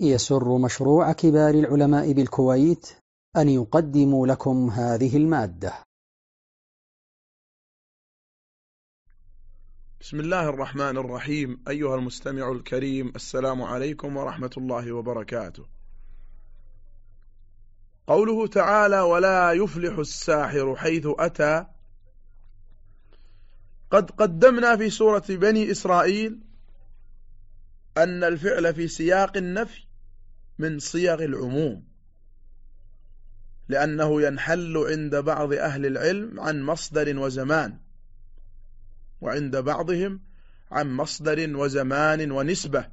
يسر مشروع كبار العلماء بالكويت أن يقدم لكم هذه المادة. بسم الله الرحمن الرحيم. أيها المستمع الكريم السلام عليكم ورحمة الله وبركاته. قوله تعالى ولا يفلح الساحر حيث أتى قد قدمنا في سورة بني إسرائيل أن الفعل في سياق النفي من صيغ العموم لأنه ينحل عند بعض أهل العلم عن مصدر وزمان وعند بعضهم عن مصدر وزمان ونسبة.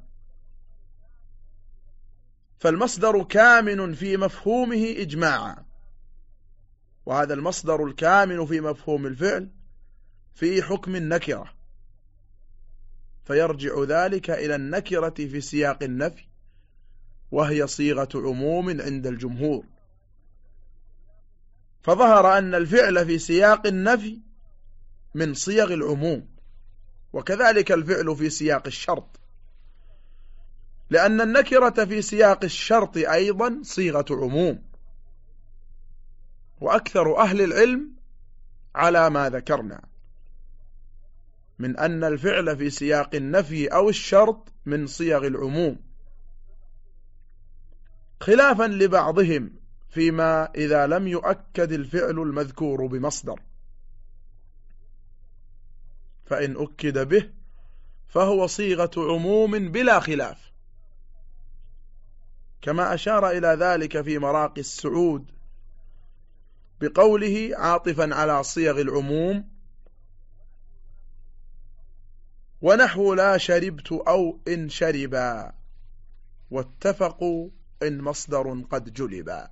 فالمصدر كامن في مفهومه إجماعا وهذا المصدر الكامن في مفهوم الفعل في حكم النكرة فيرجع ذلك إلى النكرة في سياق النفي. وهي صيغة عموم عند الجمهور. فظهر أن الفعل في سياق النفي من صيغ العموم وكذلك الفعل في سياق الشرط. لأن النكرة في سياق الشرط أيضا صيغة عموم. وأكثر أهل العلم على ما ذكرنا من أن الفعل في سياق النفي أو الشرط من صيغ العموم. خلافا لبعضهم فيما إذا لم يؤكد الفعل المذكور بمصدر. فإن أكد به فهو صيغة عموم بلا خلاف. كما أشار إلى ذلك في مراقي السعود بقوله عاطفا على صيغ العموم ونحو لا شربت أو إن شربا واتفقوا مصدر قد جلبا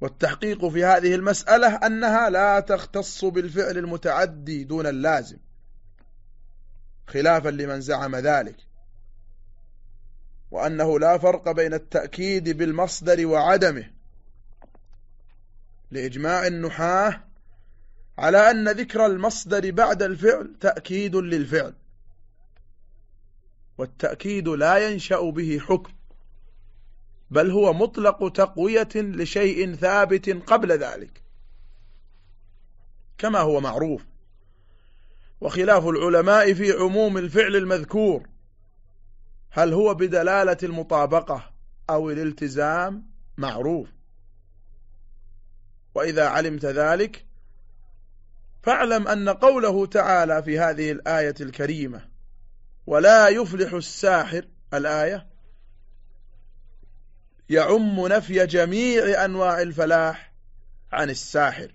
والتحقيق في هذه المسألة أنها لا تختص بالفعل المتعدي دون اللازم خلافا لمن زعم ذلك. وأنه لا فرق بين التأكيد بالمصدر وعدمه لإجماع النحاة على أن ذكر المصدر بعد الفعل تأكيد للفعل. والتأكيد لا ينشأ به حكم بل هو مطلق تقوية لشيء ثابت قبل ذلك كما هو معروف. وخلاف العلماء في عموم الفعل المذكور هل هو بدلالة المطابقة أو الالتزام؟ معروف. وإذا علمت ذلك فاعلم أن قوله تعالى في هذه الآية الكريمة ولا يفلح الساحر. الآية يعم نفي جميع أنواع الفلاح عن الساحر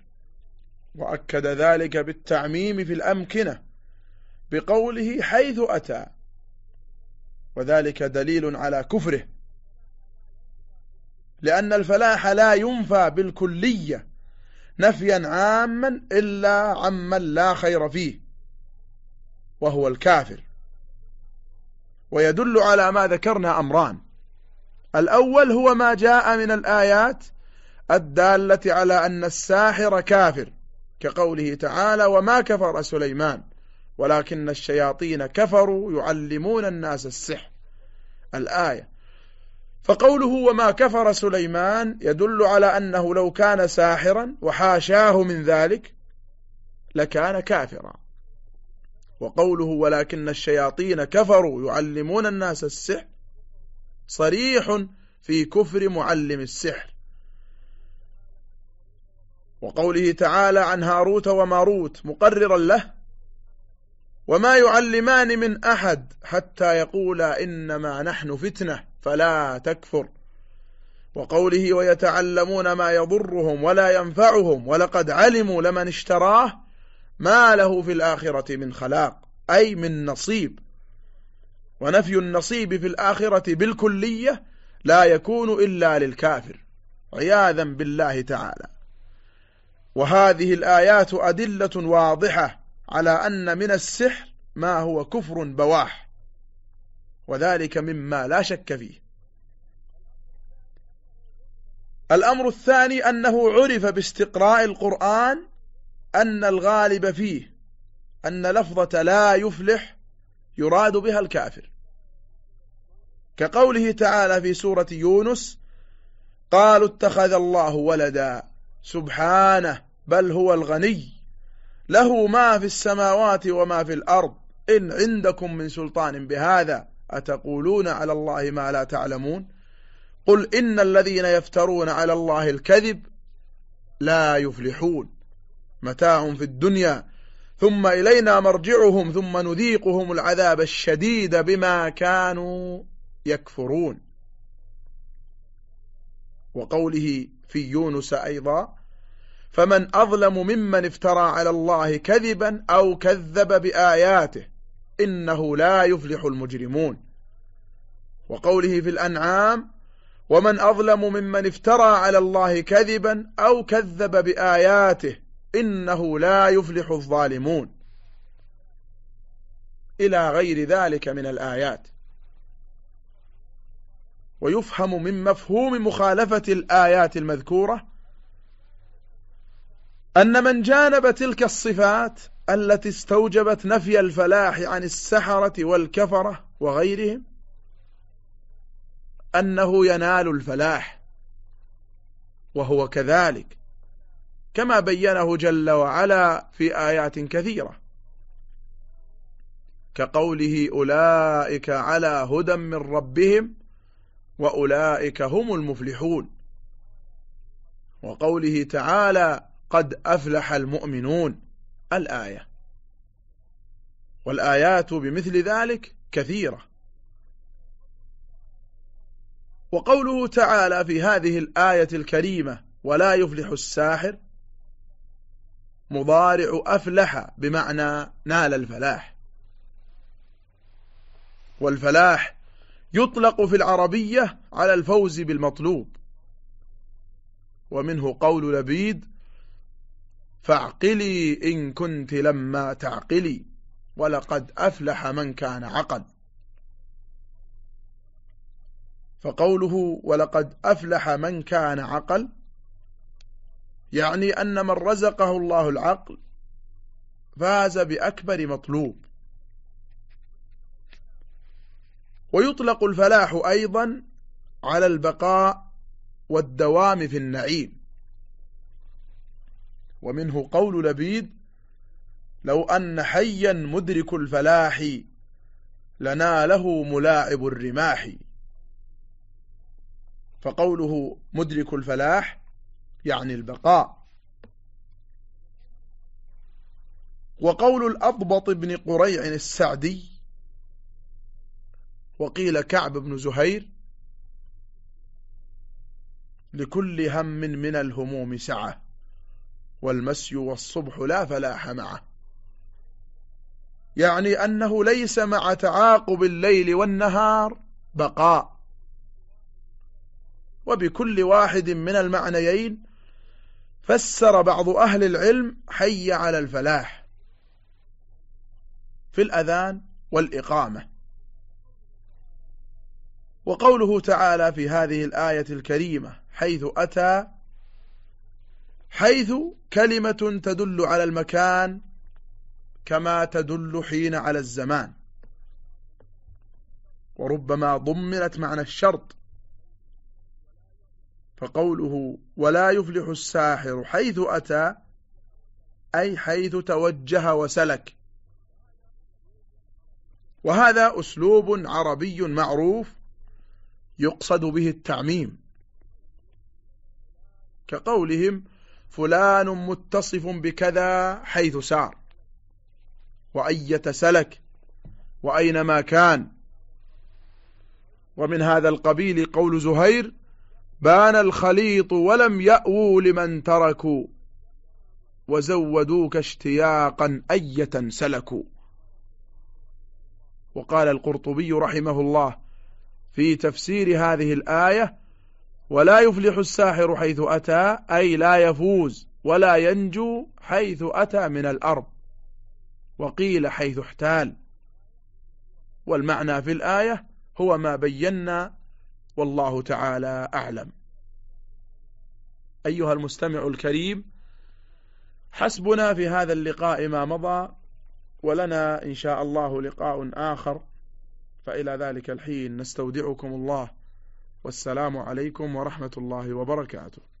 وأكد ذلك بالتعميم في الأمكنة بقوله حيث أتى وذلك دليل على كفره لأن الفلاح لا ينفى بالكلية نفيا عاما إلا عمن لا خير فيه وهو الكافر. ويدل على ما ذكرنا أمران. الأول هو ما جاء من الآيات الدالة على أن الساحر كافر كقوله تعالى وما كفر سليمان ولكن الشياطين كفروا يعلمون الناس السحر الآية. فقوله وما كفر سليمان يدل على أنه لو كان ساحرا وحاشاه من ذلك لكان كافرا. وقوله ولكن الشياطين كفروا يعلمون الناس السحر صريح في كفر معلم السحر. وقوله تعالى عن هاروت وماروت مقررا له وما يعلمان من أحد حتى يقولا إنما نحن فتنة فلا تكفر. وقوله ويتعلمون ما يضرهم ولا ينفعهم ولقد علموا لمن اشتراه ما له في الآخرة من خلاق أي من نصيب. ونفي النصيب في الآخرة بالكلية لا يكون إلا للكافر. عياذا بالله تعالى. وهذه الآيات أدلة واضحة على أن من السحر ما هو كفر بواح وذلك مما لا شك فيه. الأمر الثاني أنه عرف باستقراء القرآن أن الغالب فيه أن لفظة لا يفلح يراد بها الكافر. كقوله تعالى في سورة يونس قالوا اتخذ الله ولدا سبحانه بل هو الغني. له ما في السماوات وما في الأرض إن عندكم من سلطان بهذا أتقولون على الله ما لا تعلمون؟ قل إن الذين يفترون على الله الكذب لا يفلحون. متاع في الدنيا ثم إلينا مرجعهم ثم نذيقهم العذاب الشديد بما كانوا يكفرون. وقوله في يونس أيضا فمن أظلم ممن افترى على الله كذبا أو كذب بآياته إنه لا يفلح المجرمون. وقوله في الأنعام ومن أظلم ممن افترى على الله كذبا أو كذب بآياته إنه لا يفلح الظالمون. إلى غير ذلك من الآيات. ويفهم من مفهوم مخالفة الآيات المذكورة أن من جانب تلك الصفات التي استوجبت نفي الفلاح عن السحرة والكفرة وغيرهم أنه ينال الفلاح وهو كذلك. كما بينه جل وعلا في آيات كثيرة. كقوله أولئك على هدى من ربهم وأولئك هم المفلحون. وقوله تعالى قد أفلح المؤمنون الآية. والآيات بمثل ذلك كثيرة. وقوله تعالى في هذه الآية الكريمة ولا يفلح الساحر مضارع أفلح بمعنى نال الفلاح. والفلاح يطلق في العربية على الفوز بالمطلوب. ومنه قول لبيد فاعقلي إن كنت لما تعقلي ولقد أفلح من كان عقل فقوله ولقد أفلح من كان عقل يعني أن من رزقه الله العقل فاز بأكبر مطلوب. ويطلق الفلاح أيضا على البقاء والدوام في النعيم. ومنه قول لبيد لو أن حيا مدرك الفلاح لناله ملاعب الرماح. فقوله مدرك الفلاح يعني البقاء. وقول الأضبط بن قريع السعدي وقيل كعب بن زهير لكل هم من الهموم سعة والمسي والصبح لا فلاح معه. يعني أنه ليس مع تعاقب الليل والنهار بقاء. وبكل واحد من المعنيين فسر بعض أهل العلم حي على الفلاح في الأذان والإقامة. وقوله تعالى في هذه الآية الكريمة حيث أتى حيث كلمة تدل على المكان كما تدل حين على الزمان. وربما ضمنت معنى الشرط فقوله ولا يفلح الساحر حيث أتى أي حيث توجه وسلك. وهذا أسلوب عربي معروف يقصد به التعميم. كقولهم فلان متصف بكذا حيث سار وأية سلك وأينما كان. ومن هذا القبيل قول زهير بان الخليط ولم يأووا لمن تركوا وزودوك اشتياقا أية سلكوا. وقال القرطبي رحمه الله في تفسير هذه الآية ولا يفلح الساحر حيث أتى أي لا يفوز ولا ينجو حيث أتى من الأرض وقيل حيث احتال. والمعنى في الآية هو ما بينا والله تعالى أعلم. أيها المستمع الكريم حسبنا في هذا اللقاء ما مضى ولنا إن شاء الله لقاء آخر. فإلى ذلك الحين نستودعكم الله. والسلام عليكم ورحمة الله وبركاته.